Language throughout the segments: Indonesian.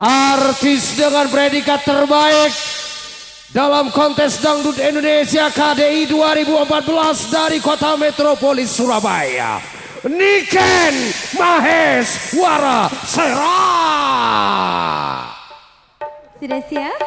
artis dengan predikat terbaik dalam kontes Dangdut Indonesia KDI 2014 dari kota metropolis Surabaya. Niken Mahes Wara Sera. Sudah siap?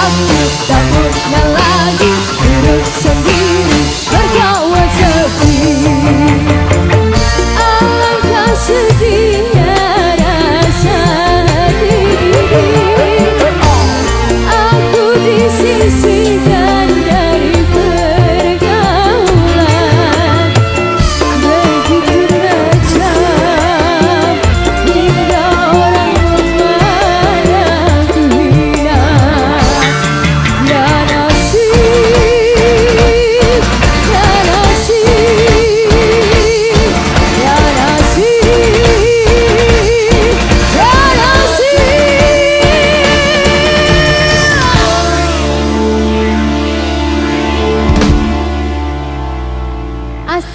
Stop, stop.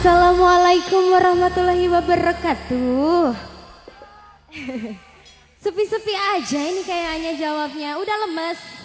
Assalamualaikum warahmatullahi wabarakatuh. Sepi-sepi aja ini kayaknya jawabnya. Udah lemes.